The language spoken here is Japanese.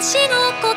私の声